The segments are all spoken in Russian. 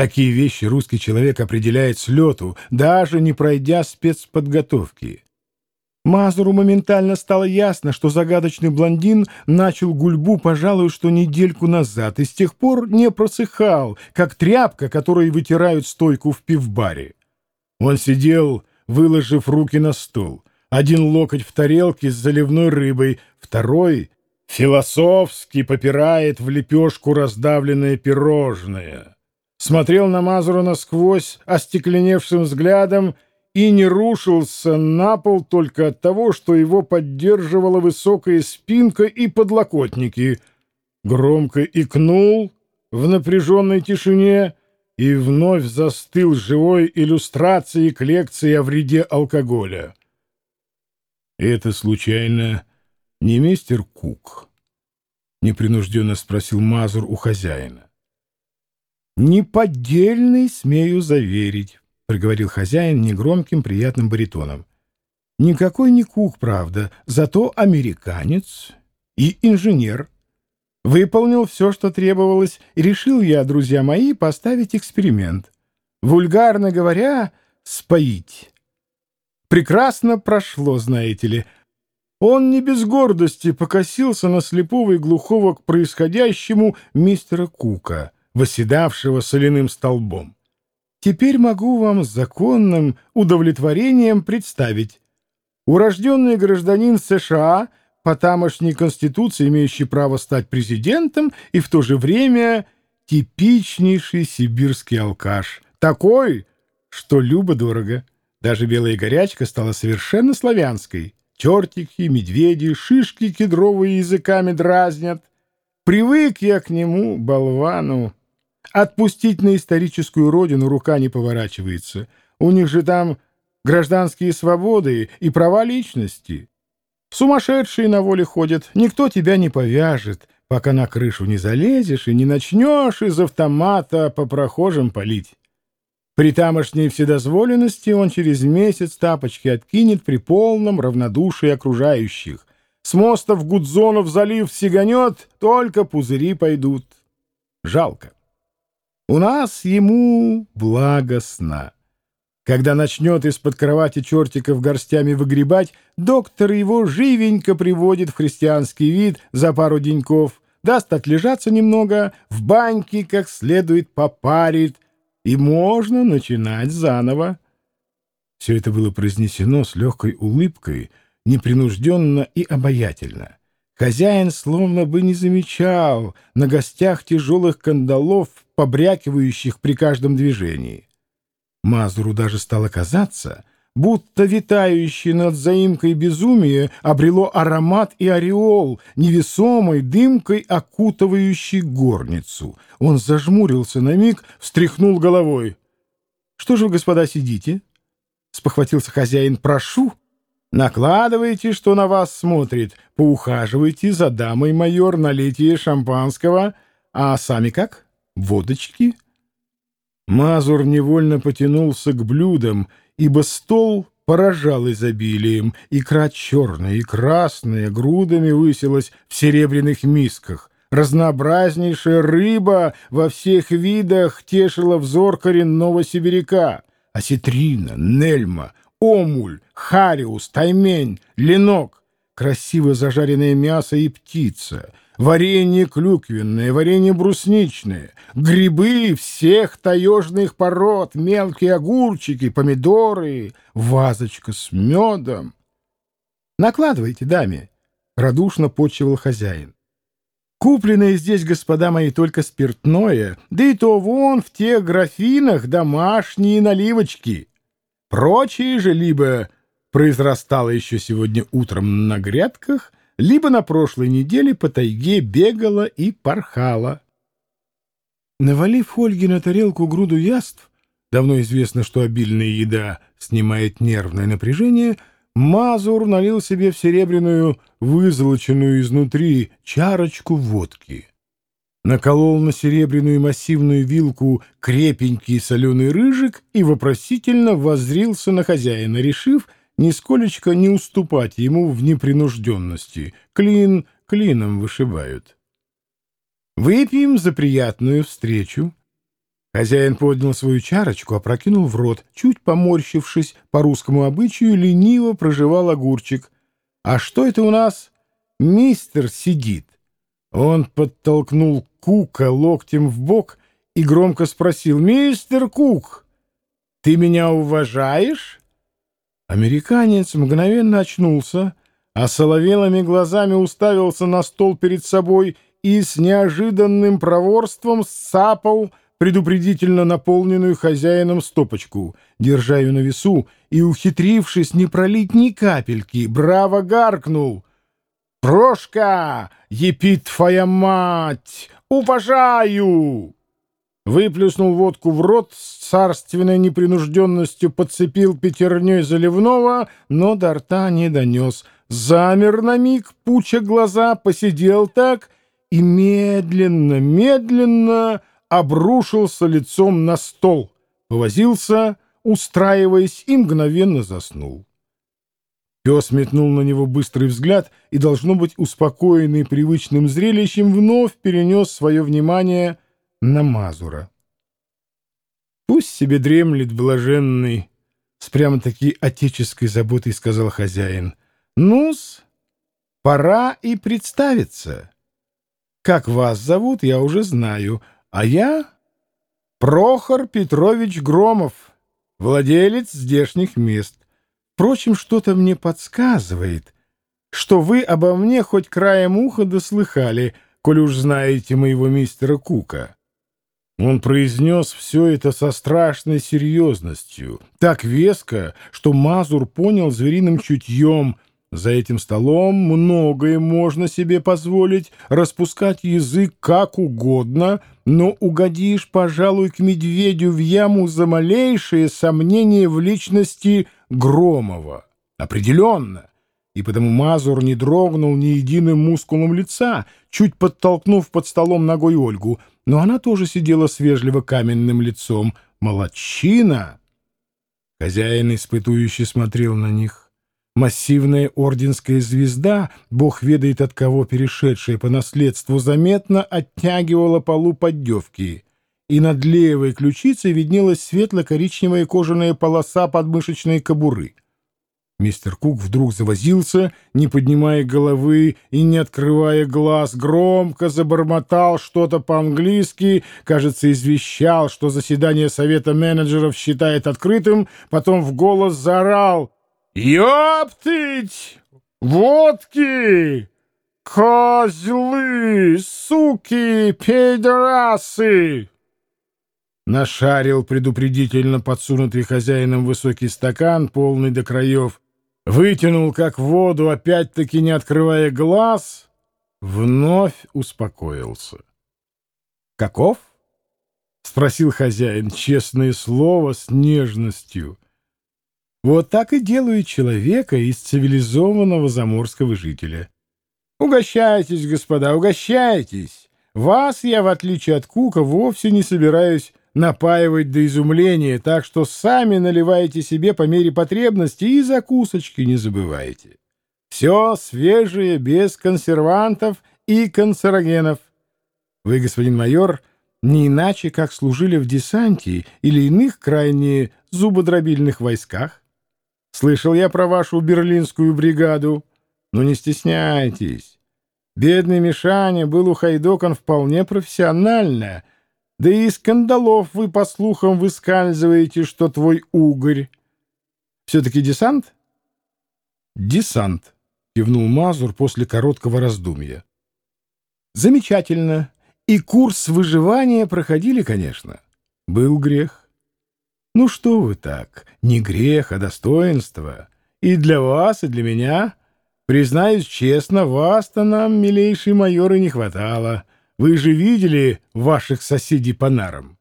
Такие вещи русский человек определяет с лету, даже не пройдя спецподготовки. Мазуру моментально стало ясно, что загадочный блондин начал гульбу, пожалуй, что недельку назад, и с тех пор не просыхал, как тряпка, которой вытирают стойку в пивбаре. Он сидел, выложив руки на стол. Один локоть в тарелке с заливной рыбой, второй философски попирает в лепешку раздавленное пирожное. Смотрел на Мазура насквозь остекленевшим взглядом и не рушился на пол только от того, что его поддерживала высокая спинка и подлокотники. Громко икнул в напряженной тишине и вновь застыл живой иллюстрацией к лекции о вреде алкоголя. «Это, случайно, не мистер Кук?» — непринужденно спросил Мазур у хозяина. «Неподдельный, смею заверить» проговорил хозяин негромким приятным баритоном. Никакой не кук, правда, зато американец и инженер. Выполнил все, что требовалось, и решил я, друзья мои, поставить эксперимент. Вульгарно говоря, споить. Прекрасно прошло, знаете ли. Он не без гордости покосился на слепого и глухого к происходящему мистера Кука, восседавшего соляным столбом. Теперь могу вам с законным удовлетворением представить. Урожденный гражданин США, по тамошней конституции имеющий право стать президентом, и в то же время типичнейший сибирский алкаш. Такой, что любо-дорого. Даже белая горячка стала совершенно славянской. Чертики, медведи, шишки кедровые языками дразнят. Привык я к нему, болвану. Отпустить на историческую родину рука не поворачивается. У них же там гражданские свободы и права личности. Сумасшедшие на воле ходят, никто тебя не повяжет, пока на крышу не залезешь и не начнешь из автомата по прохожим палить. При тамошней вседозволенности он через месяц тапочки откинет при полном равнодушии окружающих. С моста в Гудзонов залив сиганет, только пузыри пойдут. Жалко. У нас ему благостно. Когда начнет из-под кровати чертиков горстями выгребать, доктор его живенько приводит в христианский вид за пару деньков, даст отлежаться немного, в баньке как следует попарит, и можно начинать заново. Все это было произнесено с легкой улыбкой, непринужденно и обаятельно. Хозяин словно бы не замечал на гостях тяжелых кандалов, побрякивающих при каждом движении. Мазуру даже стало казаться, будто витающее над заимкой безумие обрело аромат и ореол, невесомой дымкой окутывающий горницу. Он зажмурился на миг, встряхнул головой. — Что же вы, господа, сидите? — спохватился хозяин. — Прошу. Накладывайте, что на вас смотрит, поухаживайте за дамой майор, налитие шампанского. А сами как? Водочки?» Мазур невольно потянулся к блюдам, ибо стол поражал изобилием. Икра черная и красная грудами высилась в серебряных мисках. Разнообразнейшая рыба во всех видах тешила взор коренного сибиряка. Осетрина, нельма, омуль, хариус, таймень, ленок, красиво зажаренное мясо и птица, варенье клюквенное, варенье брусничное, грибы всех таежных пород, мелкие огурчики, помидоры, вазочка с медом. «Накладывайте, даме», — радушно почивал хозяин. Купленное здесь, господа мои, только спиртное, да и то вон в тех графинах домашние наливочки. Прочее же либо произрастало еще сегодня утром на грядках, либо на прошлой неделе по тайге бегала и порхала. Навалив Ольге на тарелку груду яств, давно известно, что обильная еда снимает нервное напряжение, Мазур налил себе в серебряную, вызолоченную изнутри, чарочку водки наколол на серебряную массивную вилку крепенький соленый рыжик и вопросительно воззрился на хозяина, решив нисколечко не уступать ему в непринужденности. Клин клином вышибают. «Выпьем за приятную встречу». Хозяин поднял свою чарочку, опрокинул в рот, чуть поморщившись по русскому обычаю, лениво проживал огурчик. «А что это у нас? Мистер сидит». Он подтолкнул Кука локтем в бок и громко спросил, «Мистер Кук, ты меня уважаешь?» Американец мгновенно очнулся, а соловелыми глазами уставился на стол перед собой и с неожиданным проворством сапал предупредительно наполненную хозяином стопочку, держа ее на весу и, ухитрившись не пролить ни капельки, браво гаркнул. «Прошка, епит твоя мать! Уважаю!» Выплюснул водку в рот, с царственной непринужденностью подцепил пятерней заливного, но до рта не донес. Замер на миг, пуча глаза, посидел так и медленно, медленно обрушился лицом на стол, повозился, устраиваясь, и мгновенно заснул. Пес метнул на него быстрый взгляд и, должно быть, успокоенный привычным зрелищем, вновь перенес свое внимание на Мазура. «Пусть себе дремлет блаженный», — с прямо-таки отеческой заботой сказал хозяин. «Ну-с, пора и представиться. Как вас зовут, я уже знаю, а я Прохор Петрович Громов, владелец здешних мест. Впрочем, что-то мне подсказывает, что вы обо мне хоть краем уха дослыхали, коль уж знаете моего мистера Кука. Он произнес все это со страшной серьезностью, так веско, что Мазур понял звериным чутьем — за этим столом многое можно себе позволить, распускать язык как угодно, но угодишь, пожалуй, к медведю в яму за малейшее сомнение в личности Громова. Определенно. И потому Мазур не дрогнул ни единым мускулом лица, чуть подтолкнув под столом ногой Ольгу, но она тоже сидела с вежливо каменным лицом. Молодчина! Хозяин испытующе смотрел на них. Массивная орденская звезда, бог ведает от кого перешедшая по наследству, заметно оттягивала полу поддевки, и над левой ключицей виднелась светло-коричневая кожаная полоса подмышечной кобуры. Мистер Кук вдруг завозился, не поднимая головы и не открывая глаз, громко забормотал что-то по-английски, кажется, извещал, что заседание совета менеджеров считает открытым, потом в голос заорал — «Ёптыть! Водки! Козлы! Суки! Педорасы!» Нашарил предупредительно подсунутый хозяином высокий стакан, полный до краев, вытянул как воду, опять-таки не открывая глаз, вновь успокоился. «Каков?» — спросил хозяин, честное слово, с нежностью — вот так и делают человека из цивилизованного заморского жителя. Угощайтесь, господа, угощайтесь. Вас я, в отличие от Кука, вовсе не собираюсь напаивать до изумления, так что сами наливайте себе по мере потребности и закусочки не забывайте. Все свежее, без консервантов и канцерогенов. Вы, господин майор, не иначе, как служили в десанте или иных крайне зубодробильных войсках. Слышал я про вашу берлинскую бригаду. Но не стесняйтесь. Бедный Мишаня был ухайдокан вполне профессионально. Да и из скандалов вы, по слухам, выскальзываете, что твой угорь. Все-таки десант? Десант, кивнул Мазур после короткого раздумья. Замечательно. И курс выживания проходили, конечно. Был грех. Ну что вы так? Не грех, а достоинство. И для вас, и для меня. Признаюсь честно, вас-то нам, милейший майор, и не хватало. Вы же видели ваших соседей по нарам?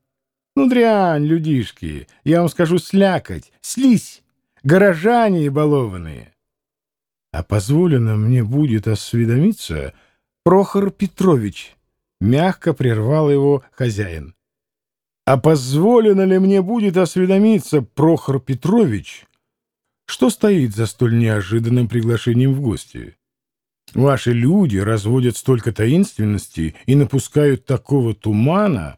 Ну, дрянь, людишки, я вам скажу слякоть, слизь, горожане балованные. А позволено мне будет осведомиться, Прохор Петрович, мягко прервал его хозяин. А позволено ли мне будет осведомиться, Прохор Петрович, что стоит за столь неожиданным приглашением в гости? Ваши люди разводят столько таинственности и напускают такого тумана.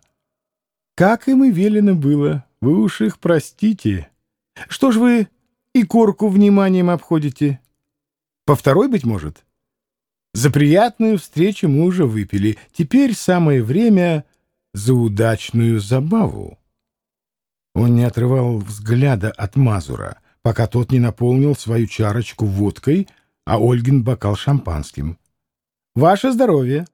Как им и велено было, вы уж их простите. Что ж вы и корку вниманием обходите? По второй, быть может? За приятную встречу мы уже выпили. Теперь самое время за удачную забаву. Он не отрывал взгляда от Мазура, пока тот не наполнил свою чарочку водкой, а Ольгин бокал шампанским. «Ваше здоровье!»